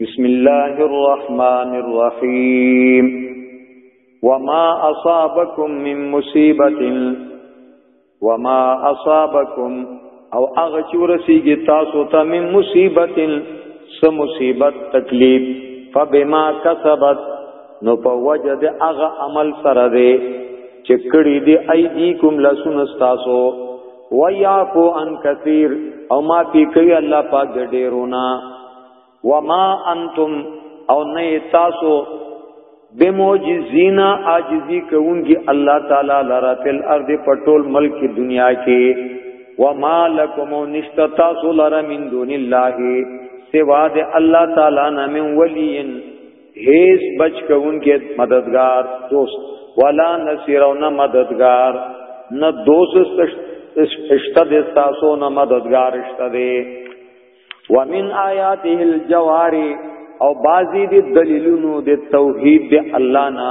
بسم الله الرحمن الرحيم وما أصابكم من مصيبة وما أصابكم او هغه چې ورسیږي تاسو ته من مصیبت سم مصیبت تکلیف فبما کسبت نو په وجه د هغه عمل سره دی چې کړي دی ایدیکم لسن تاسو ويعفو عن كثير او ما پی کوي الله پاک ډیرونا وما انتم او نه تاسو بموجزین عاجزی کوونکی الله تعالی لرا فل ارض پټول ملک دنیا کې وما لکم نشت تاسو لرا من دون الله سوا د الله تعالی نه من ولین هیڅ بچ کوونکې مددگار دوست ولا نصير او نه مددگار نه دوست اشته د تاسو نه مددگار اشته دی ومن آیاته الجواری او بازی دی دلیلونو دی توحید دی الله نه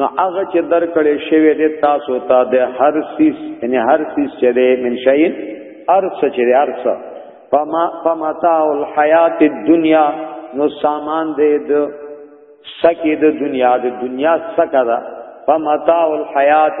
نو هغه چې درکړې شوی دی تاسو ته د هر سیس یعنی هر سیس چې دی من شي ارس چې دی ارس فما فمتاع الحیات الدنیا نو سامان دی د سکی د دنیا د دنیا سکه دا فمتاع الحیات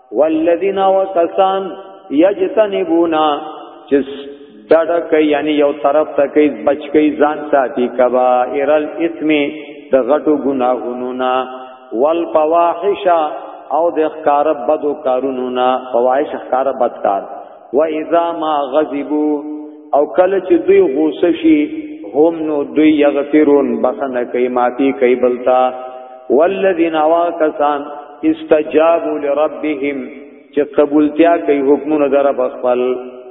والذین وکسان یجتنبون چې ډډه کوي یعنی یو طرف ته کوي بچ کوي ځان ساتي کبائر الاسم د غټو ګناهونو نا والفواحش او د ښکار بدو کارونو نا فواحش ښکار بدکار و اذا ما غضبو او کله چې دوی غوسه شي هم نو دوی یغفرون بخنه کوي معافي کوي بلتا والذین واکسان استجابوا لربهم چې قبولتیا کوي حکمونه در بخپل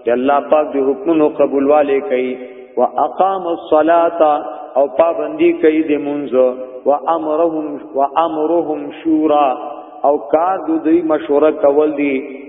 چې الله پاک دې حکمونو قبولواله کوي واقام الصلاه او پابندي کوي د منځ و امرهم و امرهم شورا او کار دوی مشوره کول دي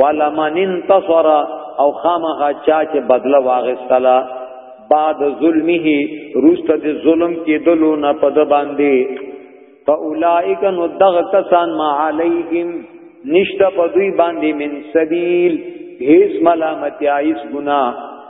ولمن انتصر او خامخا چا چې بدله واغستلا بعد ظلمه روست د ظلم کې دلو نه پد باندې فاولائک نو دغ کسان ما علیهم نشتا پدوی باندې من سبیل هیڅ ملامتیا هیڅ ګناه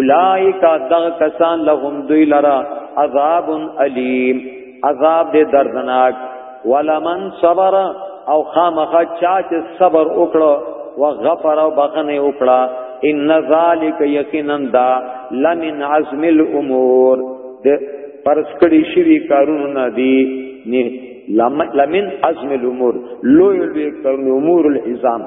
اولائک دغ کسان لهم دوی لرا عذاب علیم عذاب دې دردناک ولمن صبر او خامخ چا چې صبر وکړو وغفر او بخنه وکړه ان ذالک یقینا دا لمن عزم الامور د پرس کړي شوی کارونه نه دي نه لمن عزم الامور لوی لوی کارونه امور العظام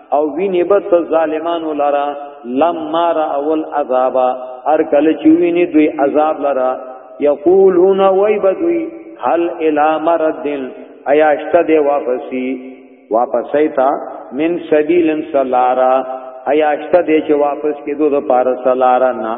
او ویني به ته ظالمانو لرا لما را اول عذاب هر کله چې ویني دوی عذاب لرا یقولون وای بدوی هل الی مرد ایا اشته دی واپسی واپسای تا من سبیلن سلارا ایا اشته دی چې واپس کېدو د پار سلارا نه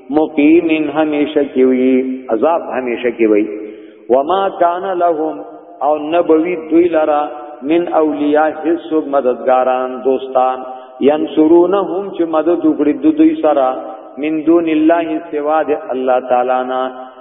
مقیمن همیشه کی وی عذاب همیشه کی وی وما کان لهم او نبوی دوی لرا من اولیاء هیڅ مددګاران دوستان ینصرونهم چې مدد وکړي د دوی سره من دون الله سوا د الله تعالی نه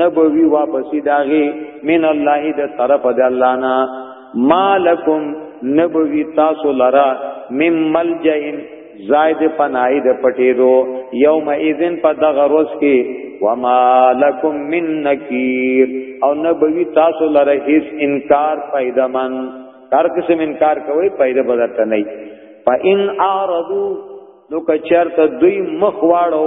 نبوی واپسی داغی من الله د طرف د الله نا مالکم نبوی تاسو لرا مم ملجئن زائد پنای د پټې دو یوم اذن په دغه روز کې وما لکم من نکیر او نبوی تاسو لره هیڅ انکار پیدا من هر قسم انکار کوي پیدا بدرته نه پا ان اعرضو نو کچرت دوی مخ واړو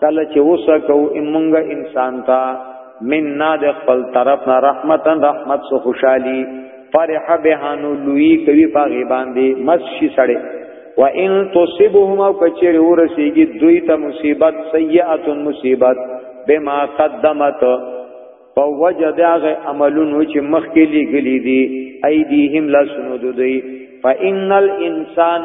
کله چې وسه کو امونګه انسان تا مننا د خپل طرف نه رحمتن رحمت سو خوشحالي فرح بهانو لوی کوي پاغي باندې مسشي سړې و ان تصيبهم او کچره ورسیږي دوی ته مصیبت سیئه مصیبت بما قدمت په وجه دغه عملونو چې مخکې لګلې دي ايديهم لا سنود دوی فإن الإنسان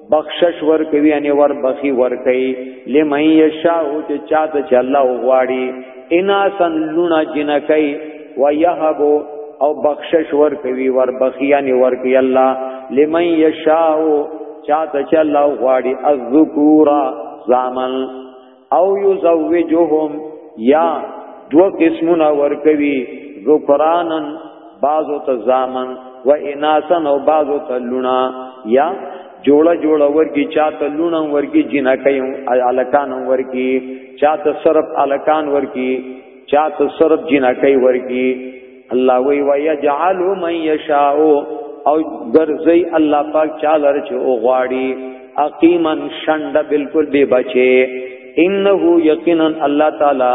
بخشش ور کوي یعنی ور بخي ور کوي لمن یشاء چې چاته چې الله غواړي انا سن لونا جنکای و یهب او بخشش ور کوي ور بخي یعنی ور کوي الله لمن یشاء چاته چې الله غواړي الذکورا زامن او یزوجهم یا دو قسمونه ورکوي ذکرانن بعضو ته زامن و اناسن او بعضو ته لونا یا جوړه جوړه ورکی چاته لونه ورکی جنکیو الکان ورکی چاته صرف الکان ورکی چاته صرف جنکی ورکی الله وی ويجعل من يشاء او ګرځي الله پاک چالر چې او غواړي اقیمن شند بالکل به بچي انه یقینا الله تعالی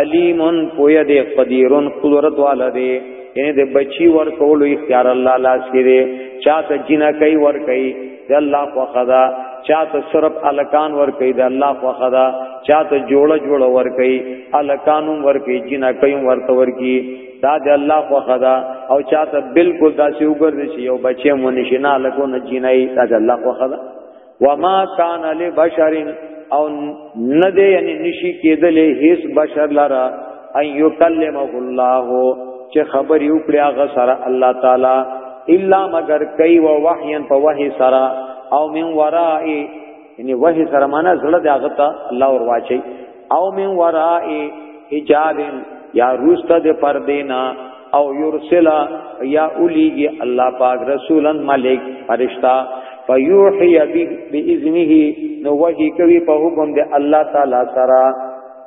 علیم پوی دې قدیرن قدرت والا دې یعنی دې بچي ور کولو اختیار الله لاس کې دې چاته جنہ کوي ور کوي د الله خو خدا چاته صرف الکان ور کوي د الله خو خدا چاته جوړه جوړه ور کوي الکانو ور کوي جنا کوي ورته ور کوي دا د الله خو خدا او چاته بالکل داسې وګرځي چې یو بچي مونږ نشنا لکو نه جنای دا د الله خو خدا وما کان لبشر او نه دی یعنی نشی کېدلې هیڅ بشر لره ان یکلمه الله چې خبر یو کړی هغه سره الله تعالی الا مگر کوي و وحیا په وحی سره او من ورائی یعنی وحی سره معنا زړه د هغه ته الله ور واچي او من ورائی حجاب یا روست د پردینا او یرسلا یا اولیگی الله پاک رسولن ملک فرشتہ فیوحی بی اذنه نو وحی کوي په حکم د الله تعالی سره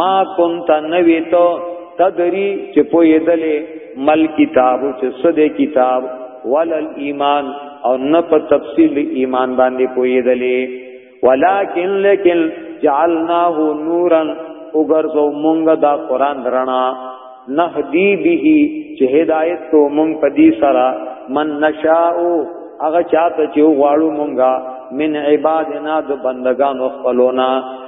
ما كنت نوی تو تدری چې پویدلې مل کتاب چې سده کتاب ولل ایمان او نه په تفصیل ایمان باندې پویدلې ولکن لیکن جعلناه نورا وګرځو مونږ دا قران درنا نهدی به چې هدایت کو مونږ په دې سره من نشاء هغه چاته چې غواړو مونږه من عبادنا د بندگانو خپلونا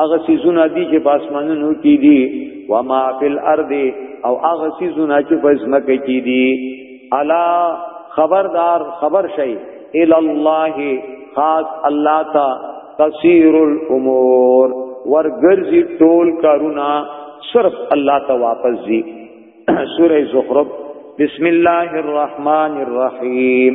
هغه سيزونه دي چې په اسمانونو کې دي و ما فی الارض او هغه سيزونه چې په ځمکه کې دي الا خبردار خبر شي ال الله خاص الله تا تسير الامور ورګرځي ټول کارونه صرف الله ته واپس دي سوره زخرف بسم الله الرحمن الرحیم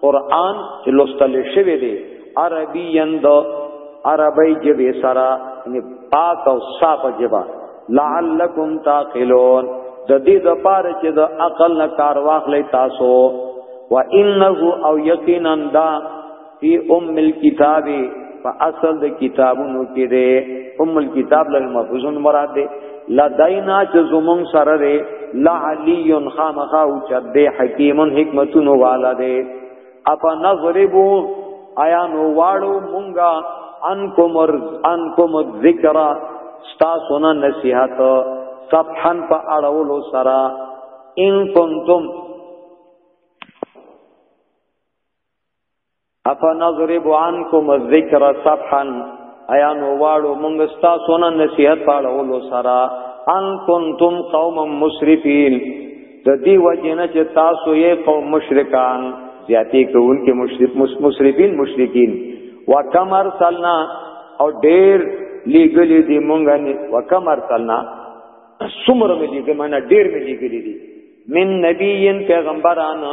قران چې لوستل شوی دی عربی یند عربی جبه سرا یعنی پاک او صاف جبا لعلکم تعقلون د دې د پاره چې د عقل نه کار واخلې تاسو و انه او یقینا دا فی ام الكتاب فاصل د کتابونو کې ده ام الكتاب للمحفوظون مراد ده لدینا چې زمون سره دی لعلی خامخا او چې دی حکیم حکمتونو والا دی اپا نظربو آیا نو واړو مونږه انکم انکم الذکر ستا سنا نصیحت صفحن په اړولو سرا ان کنتم افا نظرب عنکم الذکر صفحا ایا نو واړو مونږ تاسو نه نصیحت پاړو ولو سرا ان کنتم قوم مسرفین د دې وجنه چې تاسو یې قوم مشرکان زیاتی کوونکې مشرف مسرفین مشرکین وکم ارسلنا او ډېر لګلې دي مونږ نه وکم ارسلنا سمره مې دي ګمنه ډېر مې لګلې دي من نبیین پیغمبرانو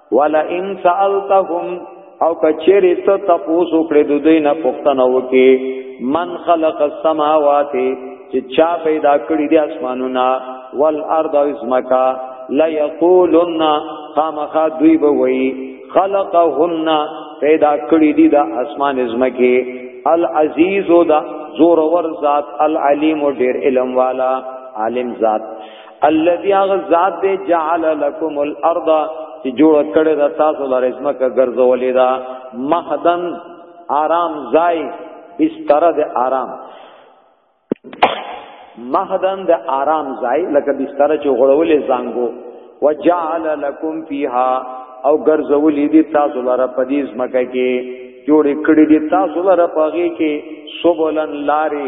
ولا ان سالتهم او کچری ته تاسو کړې د دوی نه پښتنه وکي من خلق السماوات چې چا پیدا کړی دی اسمانونه والارض اسمکا لا یقولن خامخا دوی به وی خلقهن پیدا کړی دی دا اسمان ازمکه العزیز دا زور ور ذات العلیم ډیر علم والا عالم ذات الذي غزاد دې جعل لكم الارض چې جوړ کړی دا تاسو لپاره اسمکه ګرځولې دا مهدن آرام ځای بستر د آرام مهدن د آرام ځای لکه بستر چې غړولې زنګو وجعل لكم فيها او ګرځولې دې تاسو لپاره په دې اسمکه کې جوړ کړی دې تاسو لپاره پاږي کې سبولن لارې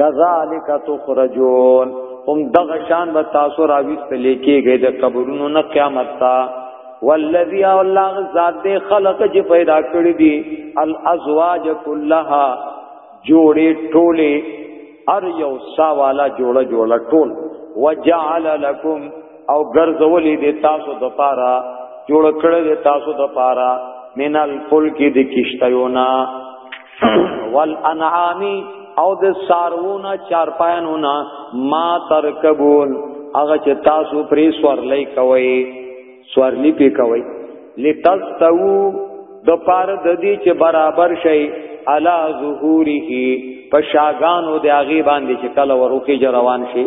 کذالک تخرجون هم دغه شان به تاسو راويست لیکيږي د قبرونو نه قیامت تا والذي الله ذات دې خلق چې پیدا کړی دي الازواج كلها جوړې ټولې ار یو سا والا جوړه جوړه ټول وجعل لكم او ګرځولې دې تاسو د پاره جوړ کړل دې تاسو د پاره مینال فل کې د کشتیونه والانعامی او د سارونا چارپایانونا ما ترکبون هغه چې تاسو پرې سورلې کوي سورلې پې کوي لتستو د پار د دې چې برابر شي علا ظهوره په شاګانو د هغه باندې چې کله وروکي روان شي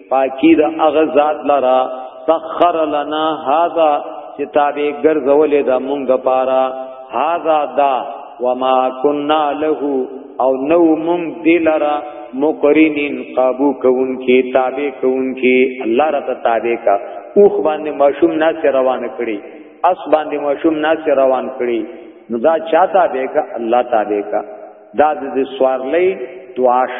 پاکی د هغه ذات لرا سخر لنا هذا چې تابع ګرځولې دا مونږ د پاره هذا دا وما كنا له او نو مونږ دلرا مقرنین قابو کون کی تابع کون کی الله را ته تابع کا اوخ باندې ماشوم ناس روان کړي اس باندې ماشوم ناس روان کړي نو دا چا تابع کا الله تابع کا دا د سوارلې دعاش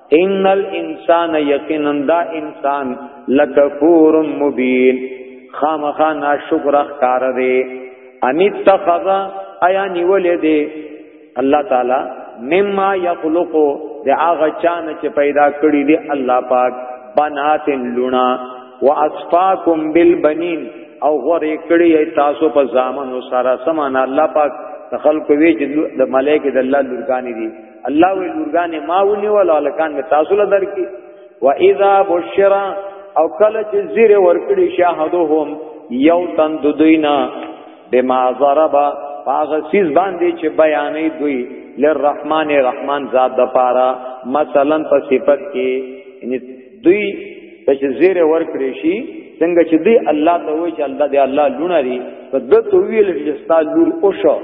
ان الانسان یقینا دا انسان لکفور مبین خامخا ناشکر اخکار دی ان اتخذ ایا نیولې دی الله تعالی مما یخلق د هغه چان چې پیدا کړی دی الله پاک بنات لونا واسفاکم بالبنین او غره کړی تاسو په ځامن سره سمان الله پاک خلق وی چې د ملائکه د الله لورګانی دي الله وی لورګان ما ونی ولا لکان می تاسو له درکی و اذا بشر او کله چې زیر ورکړي شاهدهم یو تن دوینا بما ضربا هغه سیز باندې چې بیانې دوی لرحمان رحمان ذات د پاره مثلا په صفت کې دوی ته چې زیره ورکړي شي څنګه چې دوی الله ته وایي چې الله دی الله لونه دی په دته ویل چې ستا لور او شو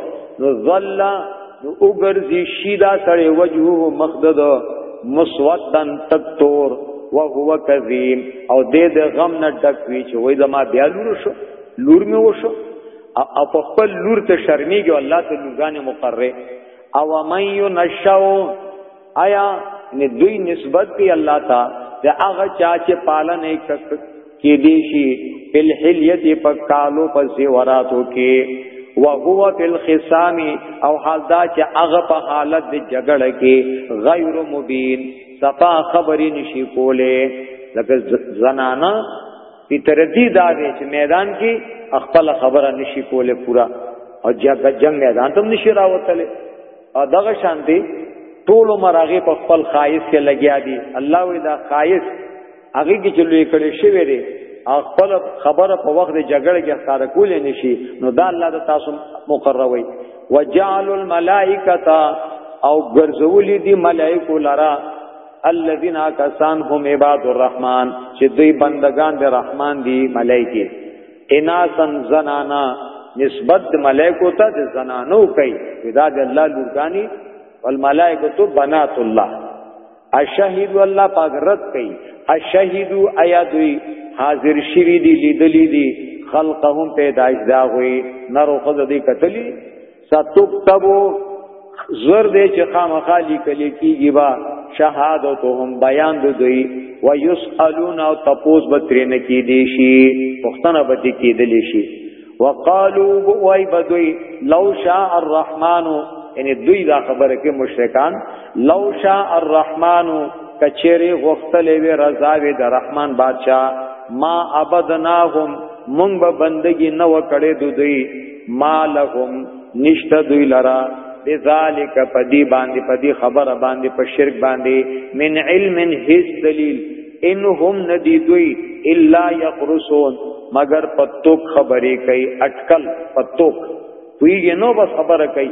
نو ظل نو وګرځي شي دا سړی وجهه مخدد مسودن تکتور وهو کظیم او دې د غم نه ډک وی چې وای زما بیا لور شو لور می وشو او په خپل لور ته شرمېږي الله ته لورګانې مقرره او مې نشاو آیا نه دوی نسبت کوي الله ته دا هغه چا چې پالنې کې دي شي بل حلیت په کالو په زیوراتو کې وهو فی الخصام او حال دا چې هغه په حالت د جګړه کې غیر مبین صفا خبرې نشي کوله لکه زنانا په تردی دا دی چې میدان کې خپل خبره نشي کوله پورا او جګ جنگ میدان ته نشي راوتله او دغه شانتي ټول مراغه په خپل خایس کې لګیا دي الله وی دا خایس هغه کې چې لوی کړي شوی دی او خپل خبره په وخت جګړه کې ښکار کول نه شي نو دا الله د تاسو مقرروي وجعل الملائکه او ګرځولې دي ملائکه لرا الذين كسان هم عباد الرحمن چې دوی بندگان د رحمان دي ملائکه اناسن زنانا نسبت د ملائکو ته د زنانو کوي دا د الله لورګانی والملائکه بنات الله اشهد الله پاک رد کوي اشهد ایا دوی حاضر شری دی لیدلی دی خلقهم پیدائش دا ہوئی نرو خزدی کتلی ستكتب زور دې چې خامخا لیکل کیږي با شهادتهم بیان د دوی و یسالون او تپوس به ترې نه کې دي شي پښتنه به دې کې دي شي وقالو وای بدوی لو شاء الرحمن یعنی دوی دا خبره کې مشرکان لو شاء الرحمن کچری غختلې وی رضا وی د رحمان بادشاہ ما عبدناهم مونږ به بندگی نه وکړې دوی ما لهم نشته دوی لرا بذالک پدی باندې پدی خبره باندې په شرک باندې من علم هیڅ دلیل ان هم ندی دوی الا یقرسون مگر پتوک خبرې کوي اٹکل پتوک ویږي نو بس خبره کوي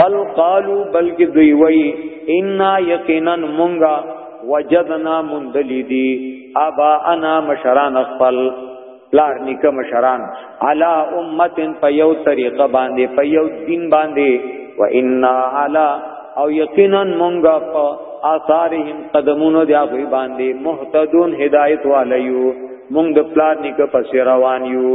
بل قالو بلکې دوی وای ان یقینا مونږه وجدنا مندلی دی ابا انا مشران خپل پلار نیکه مشران علا امتن په یو طریقه باندې په یو دین باندې و ان علا او یقینا مونږه په آثارهم قدمونو دی هغه باندې مهتدون هدایت والیو مونږ د پلار نیکه پس روان یو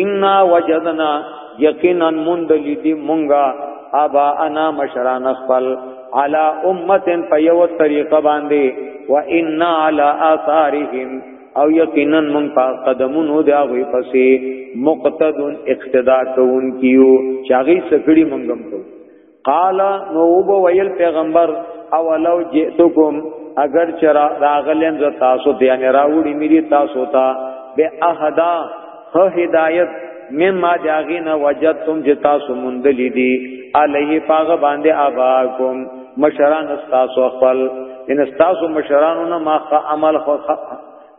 ان وجدنا یقینا من دلیدی مونگا ابا انا مشران خپل علا امت فیو طریقه باندې و ان علا آثارهم او یقینا من پا قدمونو دا غوی پسی مقتدون اقتدا کون کیو چاگی سکڑی منگم کو قال نو وب ویل پیغمبر اولو جئتکم اگر چر راغلم ز تاسو ته یعنی راوړي مری تاسو ته به احدا هه هدایت مما داغینا وجدتم جتا سمند لیدی علیه پاغ باندې آباکم مشران استاسو خپل ان استاسو مشرانو نه ما عمل خو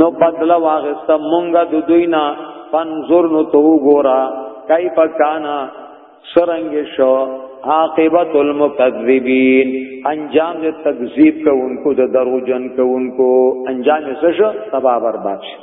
نو بدل واغست مونږه د دوی نه فنظر نو تو ګورا کای پکانا سرنګ شو عاقبت المکذبین انجام د تکذیب کوونکو د دروجن کوونکو انجام یې څه شو تبا برباد شو